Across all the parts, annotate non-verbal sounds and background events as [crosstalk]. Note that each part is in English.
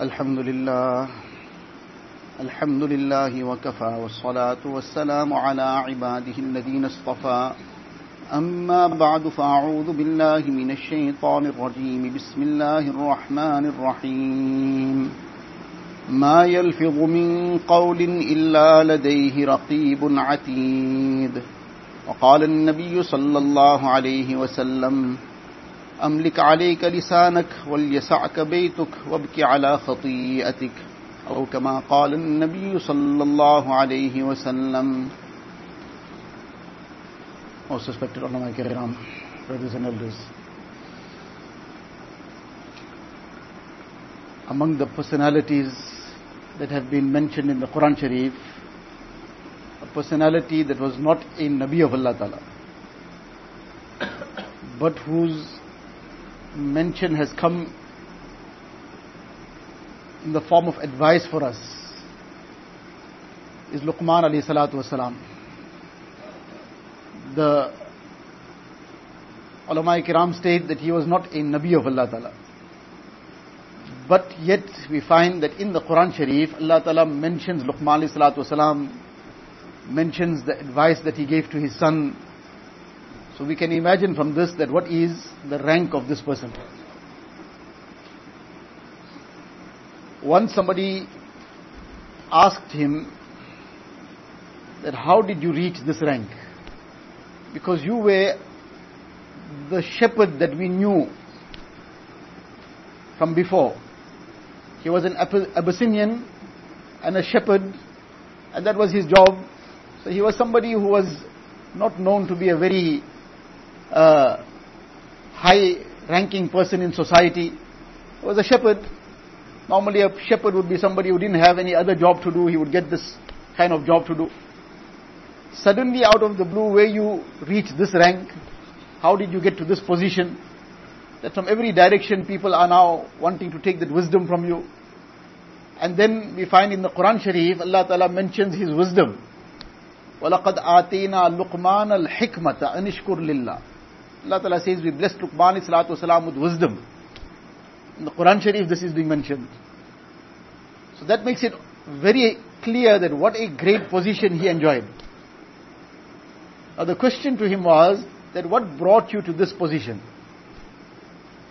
الحمد لله الحمد لله وكفى والصلاة والسلام على عباده الذين اصطفى. أما بعد فأعوذ بالله من الشيطان الرجيم. بسم الله الرحمن الرحيم. ما يلفظ من قول إلا لديه رقيب عتيد. وقال النبي صلى الله عليه وسلم أملك عليك لسانك وليسعك بيتك وابك على خطيئتك أو كما قال النبي صلى الله عليه وسلم Most respected ulama kiram, brothers and elders. Among the personalities that have been mentioned in the Quran Sharif, a personality that was not a Nabi of Allah Ta'ala, but whose mention has come in the form of advice for us, is Luqman alayhi salatu wasalam. The ulama kiram state that he was not a Nabi of Allah Ta'ala. But yet we find that in the Quran Sharif, Allah Ta'ala mentions Luqman alayhi salatu wasalam, mentions the advice that he gave to his son. So we can imagine from this that what is the rank of this person. Once somebody asked him that how did you reach this rank? Because you were the shepherd that we knew from before. He was an Abyssinian and a shepherd, and that was his job. So he was somebody who was not known to be a very uh, high ranking person in society. He was a shepherd. Normally a shepherd would be somebody who didn't have any other job to do. He would get this kind of job to do. Suddenly out of the blue, where you reach this rank, how did you get to this position? That from every direction people are now wanting to take that wisdom from you. And then we find in the Quran Sharif, Allah Ta'ala mentions His wisdom. وَلَقَدْ آتَيْنَا لُقْمَانَ الْحِكْمَةَ أَنِشْكُرْ لِلَّهِ Allah Ta'ala says we blessed Luqman wasalam with wisdom. In the Quran Sharif this is being mentioned. So that makes it very clear that what a great position he enjoyed. Now the question to him was that what brought you to this position? [coughs]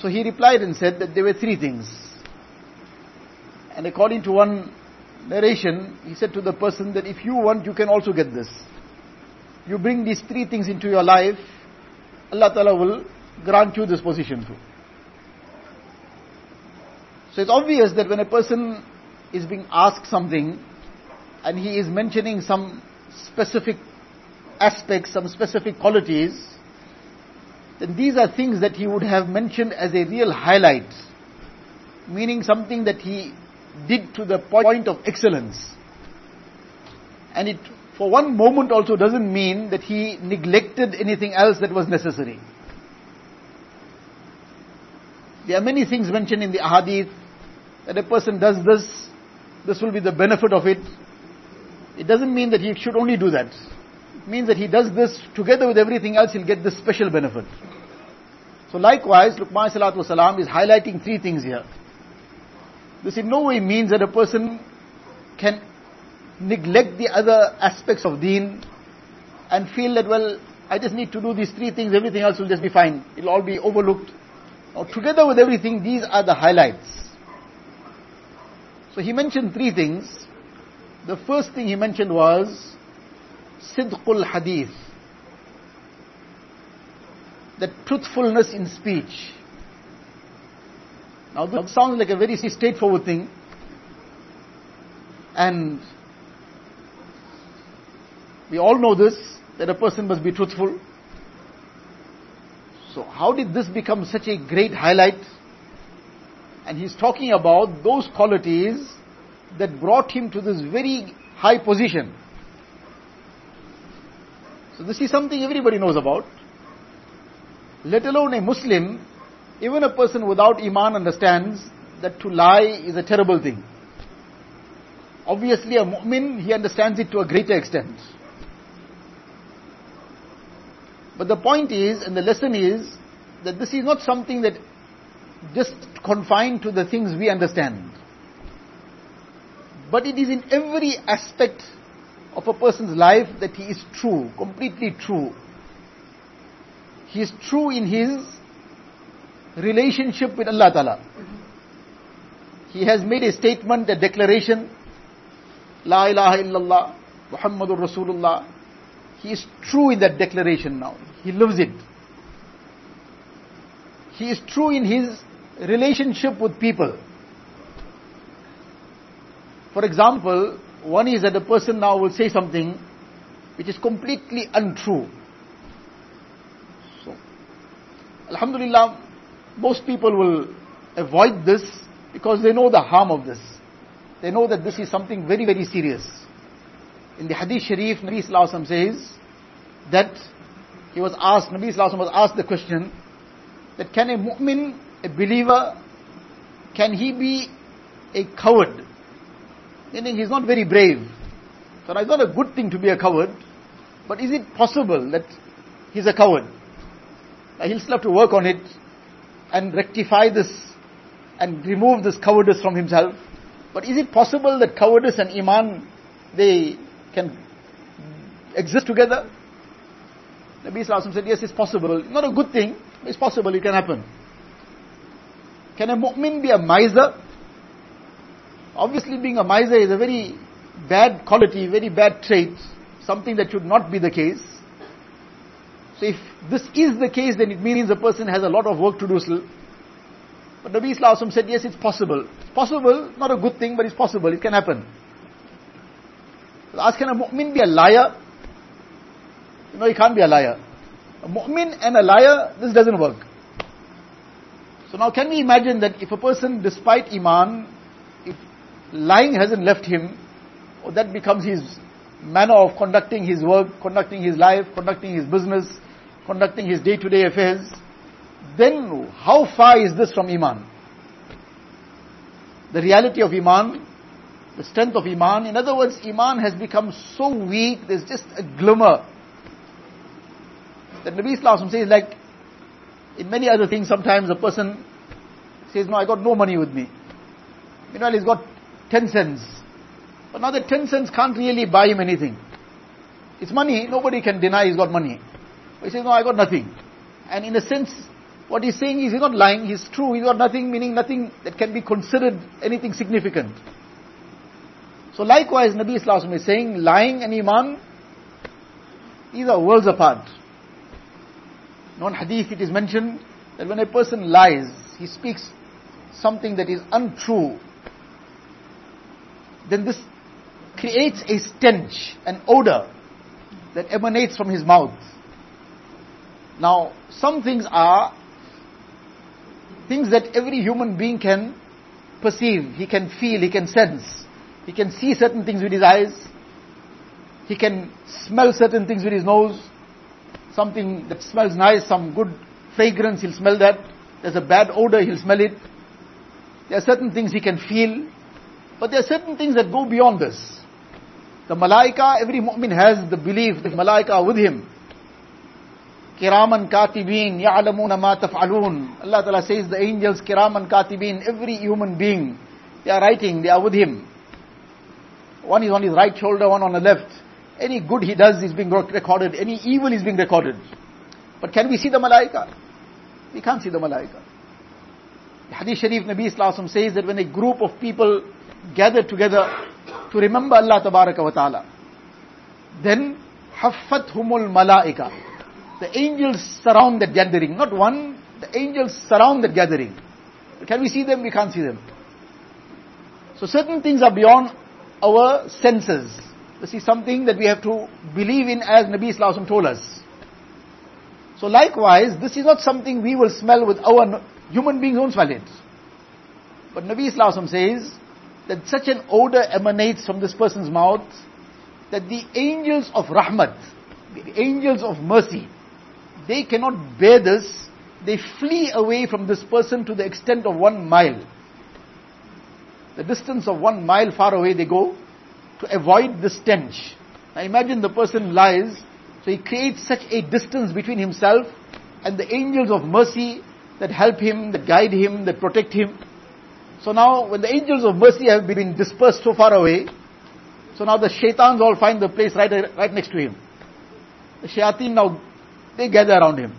so he replied and said that there were three things. And according to one narration, he said to the person that if you want, you can also get this. You bring these three things into your life, Allah Ta'ala will grant you this position too. So it's obvious that when a person is being asked something and he is mentioning some specific aspects, some specific qualities, then these are things that he would have mentioned as a real highlight, meaning something that he did to the point of excellence. And it, for one moment also doesn't mean that he neglected anything else that was necessary. There are many things mentioned in the ahadith that a person does this, this will be the benefit of it. It doesn't mean that he should only do that. It means that he does this together with everything else, he'll get this special benefit. So likewise, Luqman salatu salam is highlighting three things here. This in no way means that a person can neglect the other aspects of deen and feel that, well, I just need to do these three things, everything else will just be fine. It'll all be overlooked. Now, together with everything, these are the highlights. So he mentioned three things. The first thing he mentioned was Sidqul Hadith. That truthfulness in speech. Now this sounds like a very straightforward thing. And we all know this, that a person must be truthful. So how did this become such a great highlight? And he's talking about those qualities that brought him to this very high position. So this is something everybody knows about. Let alone a Muslim, even a person without Iman understands that to lie is a terrible thing. Obviously a mu'min, he understands it to a greater extent. But the point is, and the lesson is, that this is not something that just confined to the things we understand. But it is in every aspect of a person's life that he is true, completely true. He is true in his relationship with Allah Ta'ala. He has made a statement, a declaration, La ilaha illallah, Muhammadur Rasulullah. He is true in that declaration now. He lives it. He is true in his relationship with people. For example, one is that a person now will say something which is completely untrue. So, Alhamdulillah, most people will avoid this because they know the harm of this. They know that this is something very, very serious. In the Hadith Sharif, Nabi Sallallahu says that he was asked, Nabi Sallallahu was asked the question that can a mu'min, a believer, can he be a coward? Meaning he's not very brave. So it's not a good thing to be a coward, but is it possible that he's a coward? He'll still have to work on it and rectify this and remove this cowardice from himself. But is it possible that cowardice and iman, they can exist together? Nabi Sallallahu said, yes, it's possible. Not a good thing, it's possible, it can happen. Can a mu'min be a miser? Obviously being a miser is a very bad quality, very bad trait, something that should not be the case. So if this is the case, then it means a person has a lot of work to do still. But Nabi Sallallahu said, yes, it's possible. It's possible, not a good thing, but it's possible, it can happen. Ask, can a mu'min be a liar? No, he can't be a liar. A mu'min and a liar, this doesn't work. So now can we imagine that if a person, despite iman, if lying hasn't left him, or that becomes his manner of conducting his work, conducting his life, conducting his business, conducting his day-to-day affairs, then how far is this from Iman? The reality of Iman, the strength of Iman, in other words, Iman has become so weak, there's just a glimmer. That Nabi Islam says like, in many other things, sometimes a person says, no, I got no money with me. Meanwhile, he's got 10 cents. But now that 10 cents can't really buy him anything. It's money, nobody can deny he's got money. But he says, no, I got nothing. And in a sense, what he's saying is he's not lying, he's true, he's got nothing, meaning nothing that can be considered anything significant. So likewise, Nabi Islam is saying, lying and Iman, these are worlds apart. In one hadith it is mentioned that when a person lies, he speaks something that is untrue, then this creates a stench, an odor that emanates from his mouth. Now, some things are things that every human being can perceive, he can feel, he can sense. He can see certain things with his eyes. He can smell certain things with his nose. Something that smells nice, some good fragrance, he'll smell that. There's a bad odor, he'll smell it. There are certain things he can feel. But there are certain things that go beyond this. The malaika, every mu'min has the belief that malaika are with him. Kiraman katibin, ya'lamuna ma taf'alun. Allah Ta'ala says the angels, kiraman katibin, every human being, they are writing, they are with him. One is on his right shoulder, one on the left. Any good he does is being recorded, any evil is being recorded. But can we see the malaika? We can't see the malaika. The Hadith Sharif Nabi Islam says that when a group of people gather together to remember Allah Tabaraka wa Ta'ala, then humul malaika the angels surround that gathering. Not one, the angels surround that gathering. Can we see them? We can't see them. So certain things are beyond our senses. This is something that we have to believe in as Nabi Islam told us. So likewise, this is not something we will smell with our human beings won't smell it. But Nabi Islam says that such an odor emanates from this person's mouth that the angels of rahmat, the angels of mercy, they cannot bear this, they flee away from this person to the extent of one mile. The distance of one mile far away they go to avoid the stench. Now imagine the person lies, so he creates such a distance between himself and the angels of mercy that help him, that guide him, that protect him. So now when the angels of mercy have been dispersed so far away, so now the shaitans all find the place right, right next to him. The shayateen now, they gather around him.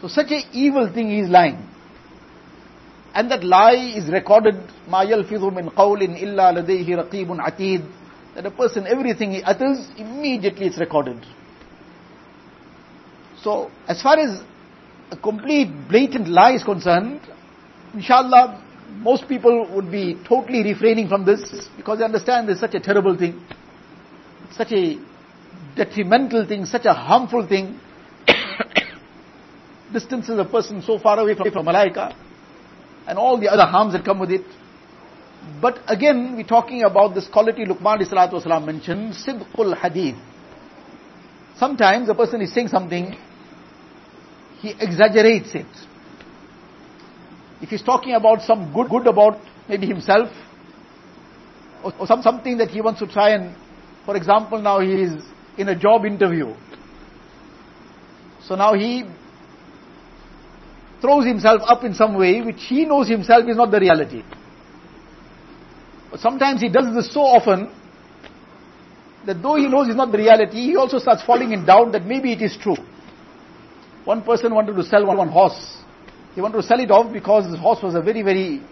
So such a evil thing he is lying. And that lie is recorded, مَا يَلْفِظُ مِنْ قَوْلٍ إِلَّا لَدَيْهِ رَقِيبٌ عَتِيدٌ That a person, everything he utters, immediately it's recorded. So, as far as a complete blatant lie is concerned, inshallah, most people would be totally refraining from this because they understand this is such a terrible thing, such a detrimental thing, such a harmful thing, [coughs] distances a person so far away from, from malaika and all the other harms that come with it. But again, we're talking about this quality Luqman والسلام, mentioned, Sidqul Hadith. Sometimes a person is saying something, he exaggerates it. If he's talking about some good, good about maybe himself, or, or some, something that he wants to try and, for example, now he is in a job interview. So now he throws himself up in some way which he knows himself is not the reality. But sometimes he does this so often that though he knows it's not the reality, he also starts falling in doubt that maybe it is true. One person wanted to sell one horse. He wanted to sell it off because this horse was a very, very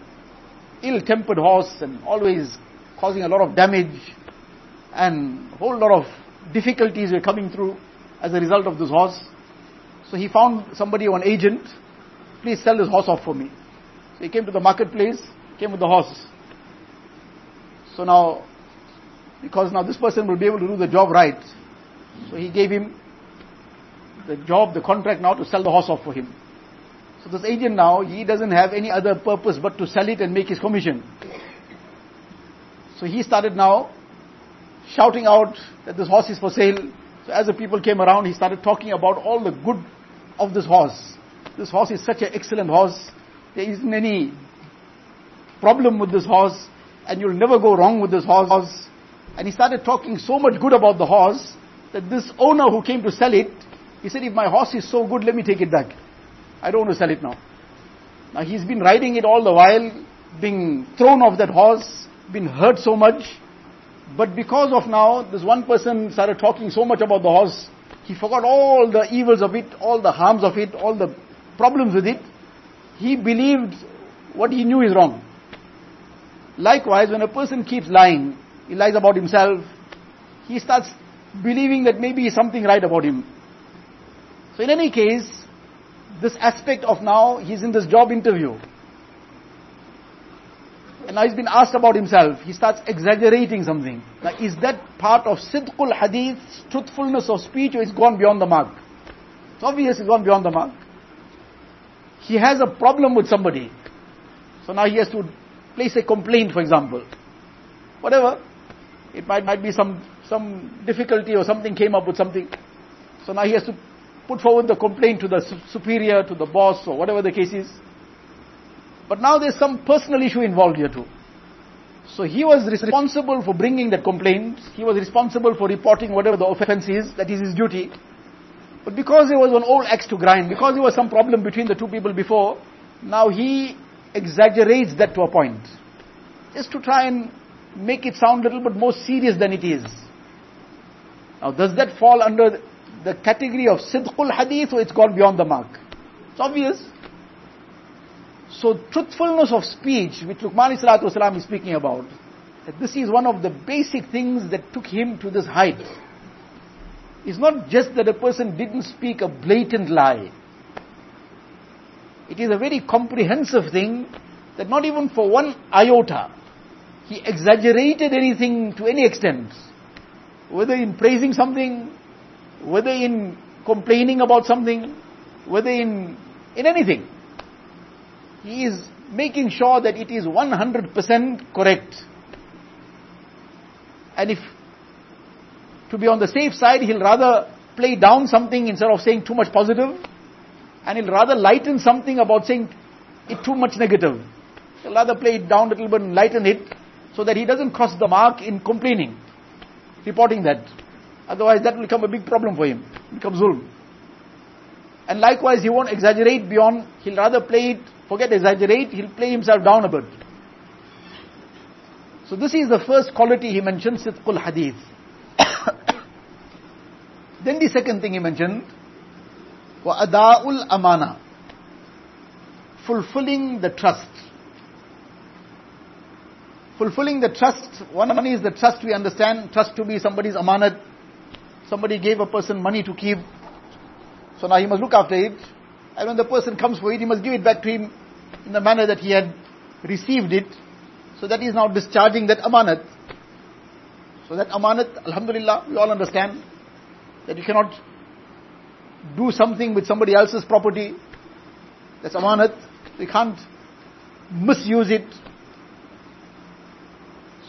ill-tempered horse and always causing a lot of damage and a whole lot of difficulties were coming through as a result of this horse. So he found somebody, an agent, please sell this horse off for me. So he came to the marketplace, came with the horse. So now, because now this person will be able to do the job right, so he gave him the job, the contract now to sell the horse off for him. So this agent now, he doesn't have any other purpose but to sell it and make his commission. So he started now shouting out that this horse is for sale. So as the people came around, he started talking about all the good of this horse. This horse is such an excellent horse. There isn't any problem with this horse and you'll never go wrong with this horse. And he started talking so much good about the horse that this owner who came to sell it, he said, if my horse is so good, let me take it back. I don't want to sell it now. Now he's been riding it all the while, being thrown off that horse, been hurt so much. But because of now, this one person started talking so much about the horse, he forgot all the evils of it, all the harms of it, all the problems with it. He believed what he knew is wrong. Likewise, when a person keeps lying, he lies about himself, he starts believing that maybe something right about him. So in any case, this aspect of now, he's in this job interview. And now he's been asked about himself. He starts exaggerating something. Now is that part of sidqul hadith, truthfulness of speech, or it's gone beyond the mark? It's obvious it's gone beyond the mark. He has a problem with somebody. So now he has to place a complaint, for example. Whatever. It might, might be some, some difficulty or something came up with something. So now he has to put forward the complaint to the superior, to the boss, or whatever the case is. But now there's some personal issue involved here too. So he was responsible for bringing that complaint. He was responsible for reporting whatever the offense is. That is his duty. But because there was an old axe to grind, because there was some problem between the two people before, now he exaggerates that to a point. Just to try and make it sound a little bit more serious than it is. Now does that fall under the category of sidqul hadith or it's gone beyond the mark? It's obvious. So truthfulness of speech, which Luqman Salatu is speaking about, this is one of the basic things that took him to this height. It's not just that a person didn't speak a blatant lie. It is a very comprehensive thing that not even for one iota, he exaggerated anything to any extent. Whether in praising something, whether in complaining about something, whether in, in anything. He is making sure that it is 100% correct. And if, to be on the safe side, he'll rather play down something instead of saying too much positive, and he'll rather lighten something about saying it too much negative. He'll rather play it down a little bit and lighten it, so that he doesn't cross the mark in complaining, reporting that. Otherwise that will become a big problem for him. It becomes zulm. And likewise, he won't exaggerate beyond, he'll rather play it, forget exaggerate, he'll play himself down a bit. So this is the first quality he mentioned, Sidqul Hadith. Then the second thing he mentioned, wa ada'ul amana. Fulfilling the trust. Fulfilling the trust, one money is the trust we understand, trust to be somebody's amanat. Somebody gave a person money to keep, so now he must look after it. And when the person comes for it, he must give it back to him in the manner that he had received it. So that is now discharging that amanat. So that amanat, alhamdulillah, we all understand that you cannot do something with somebody else's property. That's amanat. You can't misuse it.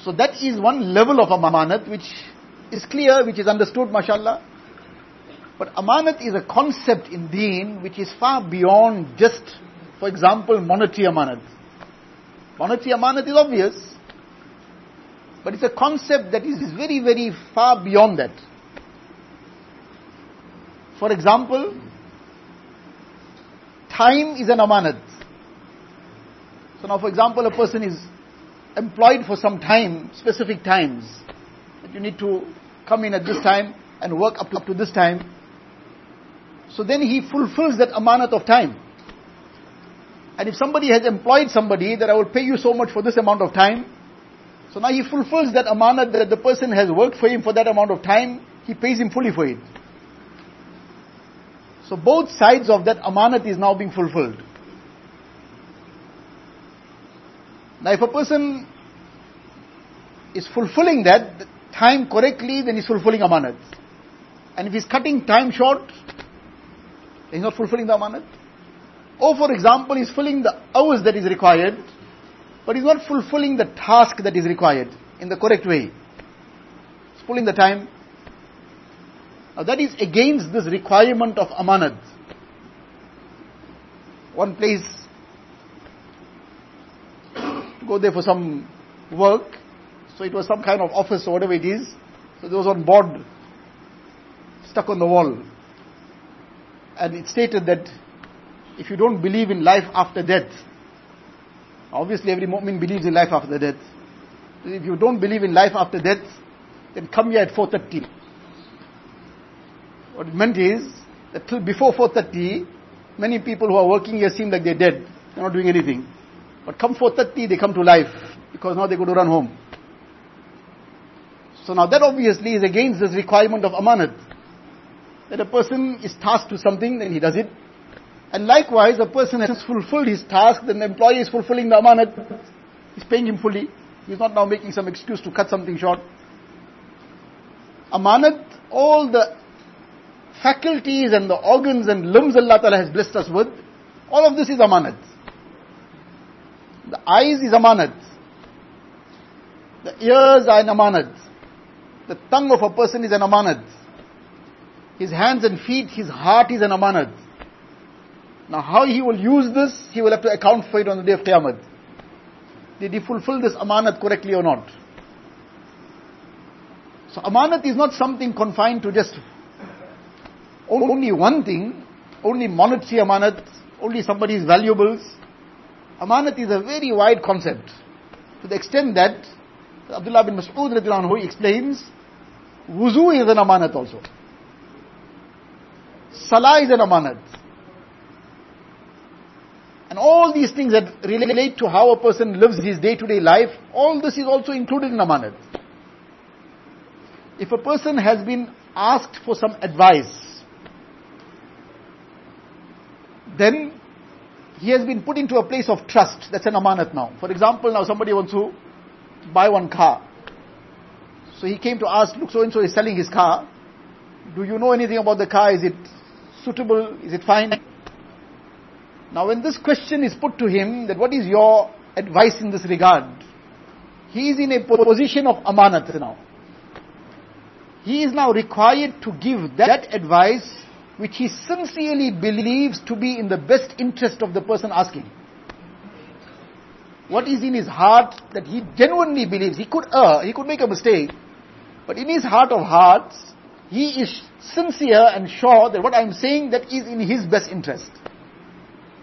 So that is one level of amanat which is clear, which is understood, mashallah. But amanat is a concept in deen which is far beyond just, for example, monetary amanat. Monetary amanat is obvious, but it's a concept that is very, very far beyond that. For example, time is an amanat. So now, for example, a person is employed for some time, specific times, that you need to come in at this time and work up to, up to this time. So then he fulfills that amanat of time. And if somebody has employed somebody that I will pay you so much for this amount of time, so now he fulfills that amanat that the person has worked for him for that amount of time, he pays him fully for it. So both sides of that amanat is now being fulfilled. Now if a person is fulfilling that time correctly, then he's fulfilling amanat. And if he's cutting time short, he's not fulfilling the amanat. Or for example, he's filling the hours that is required, but he's not fulfilling the task that is required in the correct way. He's pulling the time. Now that is against this requirement of amanat. One place to go there for some work, so it was some kind of office or whatever it is. So there was one board stuck on the wall. And it stated that if you don't believe in life after death, obviously every mu'min believes in life after death. If you don't believe in life after death, then come here at 4.30. What it meant is that before 4.30, many people who are working here seem like they're dead. They're not doing anything. But come 4.30, they come to life because now they're going to run home. So now that obviously is against this requirement of amanat. That a person is tasked to something, then he does it. And likewise, a person has fulfilled his task, then the employee is fulfilling the amanat. He's paying him fully. He's not now making some excuse to cut something short. Amanat, all the faculties and the organs and limbs Allah Ta'ala has blessed us with, all of this is amanat. The eyes is amanat. The ears are an amanat. The tongue of a person is an amanat. His hands and feet, his heart is an amanat. Now how he will use this, he will have to account for it on the day of Qiyamah. Did he fulfill this amanat correctly or not? So amanat is not something confined to just only one thing, only monetary amanat, only somebody's valuables. Amanat is a very wide concept. To the extent that Abdullah bin Mas'ud anhu explains, wuzu is an amanat also. Salah is an amanat. And all these things that relate to how a person lives his day-to-day life, all this is also included in amanat. If a person has been asked for some advice, then he has been put into a place of trust. That's an amanat now. For example, now somebody wants to buy one car. So he came to ask, look, so and so is selling his car. Do you know anything about the car? Is it suitable? Is it fine? Now when this question is put to him, that what is your advice in this regard? He is in a position of amanat now. He is now required to give that advice which he sincerely believes to be in the best interest of the person asking. What is in his heart that he genuinely believes, he could err, he could make a mistake, but in his heart of hearts, he is sincere and sure that what I'm saying that is in his best interest.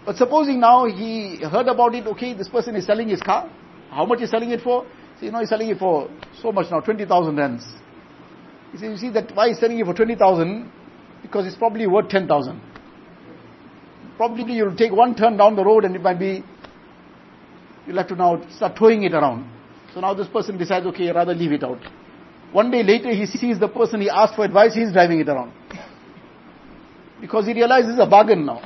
But supposing now he heard about it, okay, this person is selling his car. How much is selling it for? See, you know, he's selling it for so much now, 20,000 rands. He says, you see that why he's selling it for 20,000? Because it's probably worth 10,000. Probably you'll take one turn down the road and it might be, you'll have to now start towing it around. So now this person decides, okay, rather leave it out. One day later he sees the person he asked for advice, he's driving it around. Because he realizes it's a bargain now.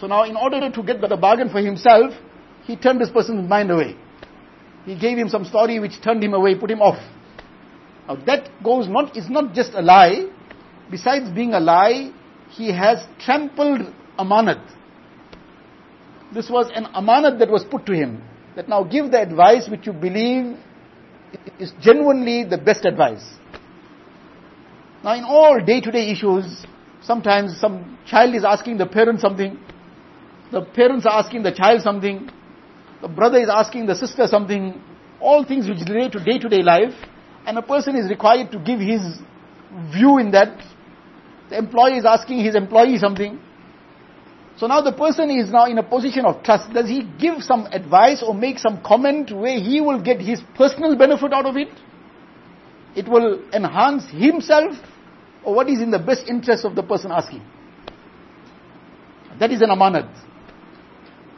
So now in order to get the bargain for himself, he turned this person's mind away. He gave him some story which turned him away, put him off. Now that goes not, it's not just a lie. Besides being a lie, he has trampled amanat. This was an amanat that was put to him. That now give the advice which you believe is genuinely the best advice. Now in all day-to-day issues, sometimes some child is asking the parent something, the parents are asking the child something, the brother is asking the sister something, all things which relate to day-to-day life, and a person is required to give his view in that. The employee is asking his employee something. So now the person is now in a position of trust. Does he give some advice or make some comment where he will get his personal benefit out of it? It will enhance himself or what is in the best interest of the person asking? That is an amanat.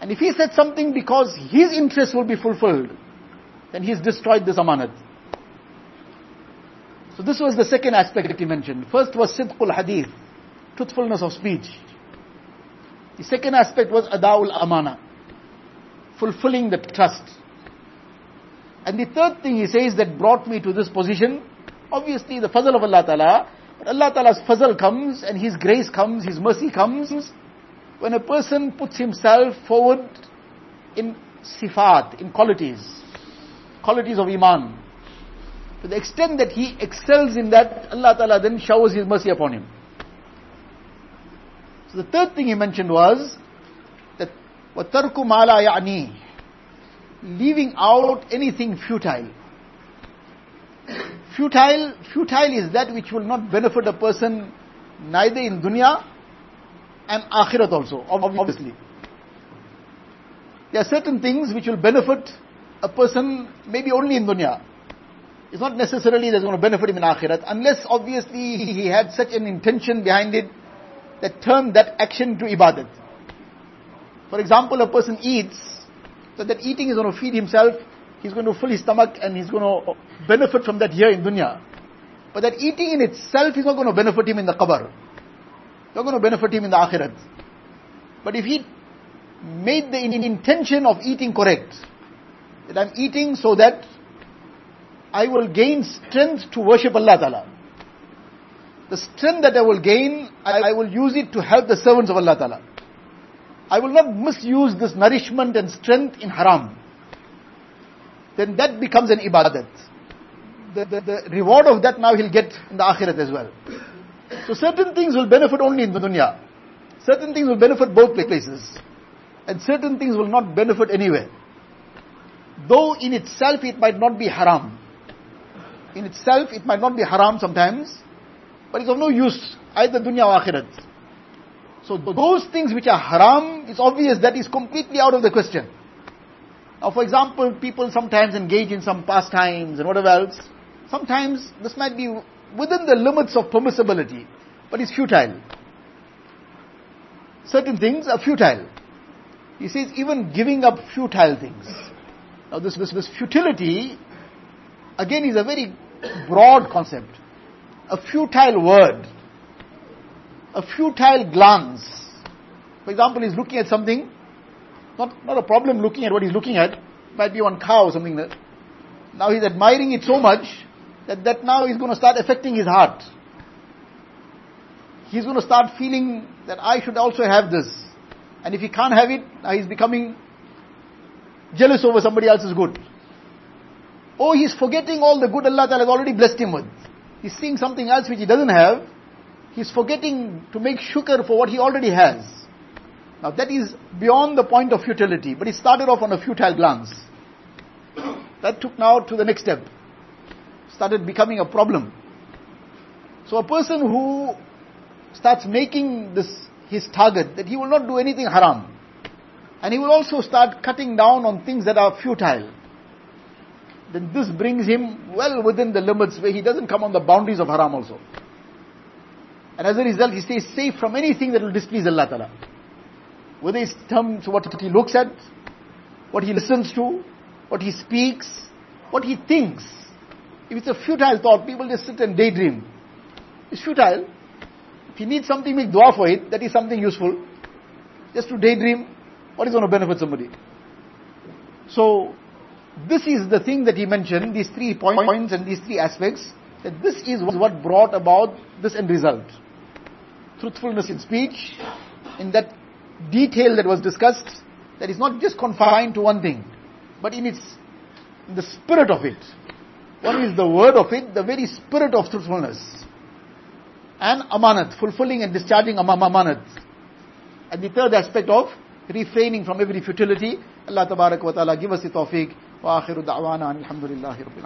And if he said something because his interest will be fulfilled, then he's destroyed this amanat. So this was the second aspect that he mentioned. First was sidqul hadith, truthfulness of speech. The second aspect was adaul amana, fulfilling the trust. And the third thing he says that brought me to this position, obviously the fazl of Allah Ta'ala, but Allah Ta'ala's fazl comes and His grace comes, His mercy comes, when a person puts himself forward in sifat, in qualities, qualities of iman, to the extent that he excels in that, Allah Ta'ala then showers His mercy upon him. So the third thing he mentioned was that وَتَرْكُ مَا لَا يَعْنِي Leaving out anything futile. Futile, futile is that which will not benefit a person neither in dunya and akhirat also, obviously. There are certain things which will benefit a person maybe only in dunya. It's not necessarily that's going to benefit him in akhirat, unless obviously he had such an intention behind it that turned that action to ibadat. For example, a person eats, so that eating is going to feed himself, he's going to fill his stomach and he's going to benefit from that here in dunya. But that eating in itself is not going to benefit him in the qabr. Not going to benefit him in the akhirat. But if he made the intention of eating correct, that I'm eating so that I will gain strength to worship Allah Ta'ala. The strength that I will gain, I, will use it to help the servants of Allah Ta'ala. I will not misuse this nourishment and strength in haram. Then that becomes an ibadat. The, the, the reward of that now he'll get in the akhirat as well. So certain things will benefit only in the dunya. Certain things will benefit both places. And certain things will not benefit anywhere. Though in itself it might not be haram. In itself it might not be haram sometimes. But it's of no use either dunya or akhirat. So those things which are haram, it's obvious that is completely out of the question. Now for example, people sometimes engage in some pastimes and whatever else. Sometimes this might be within the limits of permissibility, but it's futile. Certain things are futile. He says even giving up futile things. Now this, this, this futility, again is a very broad concept. A futile word, a futile glance. For example, he's looking at something, not, not a problem looking at what he's looking at, might be one cow or something that. Now he's admiring it so much that that now is going to start affecting his heart. He's going to start feeling that I should also have this. And if he can't have it, now he's becoming jealous over somebody else's good. Oh, he's forgetting all the good Allah Ta'ala has already blessed him with. He's seeing something else which he doesn't have. He's forgetting to make shukr for what he already has. Now that is beyond the point of futility, but he started off on a futile glance. That took now to the next step started becoming a problem. So a person who starts making this his target, that he will not do anything haram. And he will also start cutting down on things that are futile. Then this brings him well within the limits where he doesn't come on the boundaries of haram also. And as a result, he stays safe from anything that will displease Allah Ta'ala. Whether it's terms what he looks at, what he listens to, what he speaks, what he thinks. If it's a futile thought, people just sit and daydream. It's futile. If you need something, make dua for it. That is something useful. Just to daydream, what is going to benefit somebody? So, this is the thing that he mentioned, these three points and these three aspects, that this is what brought about this end result. Truthfulness in speech, in that detail that was discussed, that is not just confined to one thing, but in its, in the spirit of it. One is the word of it, the very spirit of truthfulness. And amanat, fulfilling and discharging amanat. And the third aspect of refraining from every futility. Allah tabarak wa ta'ala give us the tawfiq. وآخر دعوانا أن الحمد لله رب العالمين.